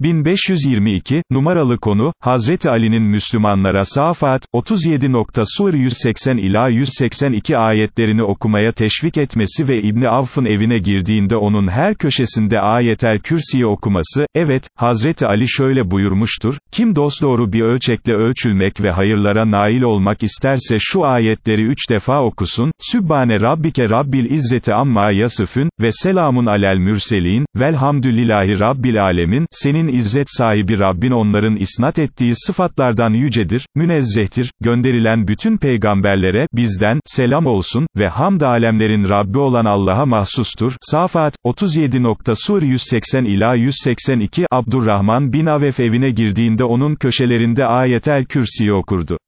1522, numaralı konu, Hazreti Ali'nin Müslümanlara Safat, 37. Sur 180 ila 182 ayetlerini okumaya teşvik etmesi ve İbni Avf'ın evine girdiğinde onun her köşesinde ayetel kürsiyi okuması, evet, Hazreti Ali şöyle buyurmuştur, kim dosdoğru bir ölçekle ölçülmek ve hayırlara nail olmak isterse şu ayetleri üç defa okusun, Sübbane Rabbike Rabbil İzzeti Amma Yasıfün, ve Selamun Alel Mürselin, Velhamdülillahi Rabbil Alemin, senin izzet sahibi Rabbin onların isnat ettiği sıfatlardan yücedir, münezzehtir, gönderilen bütün peygamberlere, bizden, selam olsun, ve hamd alemlerin Rabbi olan Allah'a mahsustur. Safat, 37. Sur 180 ila 182, Abdurrahman bin Avef evine girdiğinde onun köşelerinde ayetel kürsiyi okurdu.